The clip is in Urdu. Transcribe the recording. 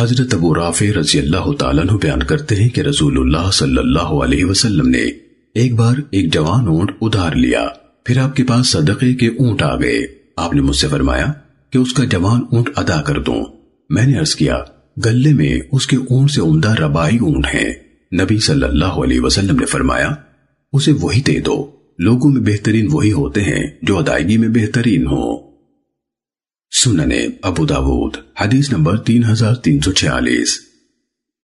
حضرت ابو رافع رضی اللہ تعالیٰ عنہ بیان کرتے ہیں کہ رسول اللہ صلی اللہ علیہ وسلم نے ایک بار ایک جوان اونٹ ادھار لیا۔ پھر آپ کے پاس صدقے کے اونٹ آ گئے۔ آپ نے مجھ سے فرمایا کہ اس کا جوان اونٹ ادا کر دوں۔ میں نے عرض کیا، گلے میں اس کے اونٹ سے عمدہ ربائی اونٹ ہیں۔ نبی صلی اللہ علیہ وسلم نے فرمایا، اسے وہی دے دو۔ لوگوں میں بہترین وہی ہوتے ہیں جو ادائیگی میں بہترین ہو میں بہترین وہی ہوتے ہیں جو ادائیگی میں بہترین ہوں